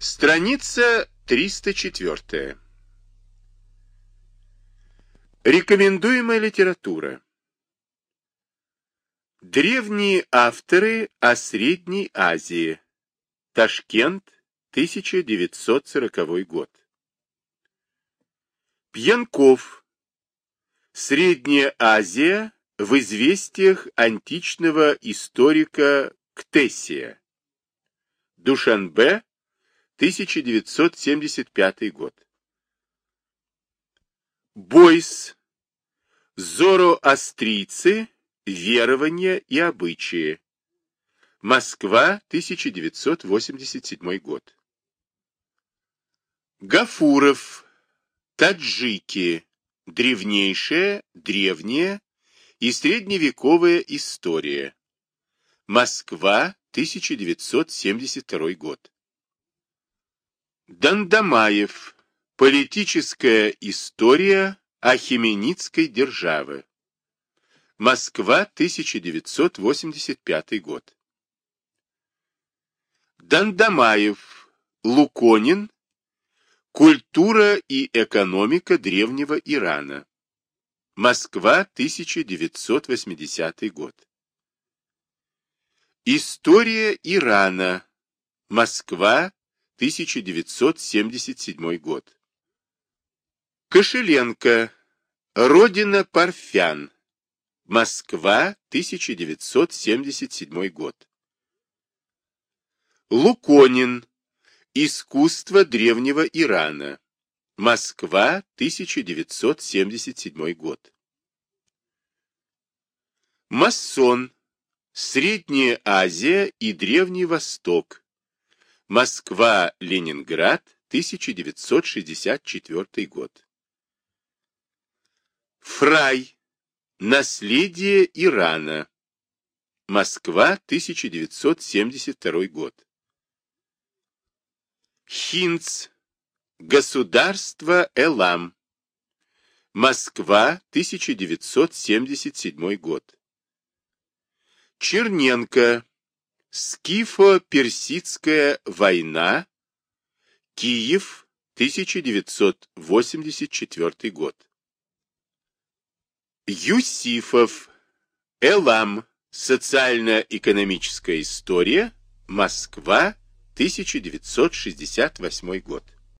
Страница 304. Рекомендуемая литература. Древние авторы о Средней Азии. Ташкент, 1940 год. Пьянков. Средняя Азия в известиях античного историка Ктесия. Душанбе, 1975 год. Бойс. Зороастрийцы, верования и обычаи. Москва, 1987 год. Гафуров. Таджики. Древнейшая, древняя и средневековая история. Москва, 1972 год. Дандамаев. Политическая история Ахименицкой державы. Москва, 1985 год. Дандамаев. Луконин. Культура и экономика древнего Ирана. Москва, 1980 год. История Ирана. Москва, 1977 год. Кошеленко. Родина Парфян. Москва, 1977 год. Луконин. Искусство древнего Ирана. Москва, 1977 год. Массон. Средняя Азия и Древний Восток. Москва, Ленинград, 1964 год. Фрай. Наследие Ирана. Москва, 1972 год. Хинц. Государство Элам. Москва, 1977 год. Черненко. Скифо-персидская война. Киев, 1984 год. Юсифов. Элам. Социально-экономическая история. Москва, 1968 год.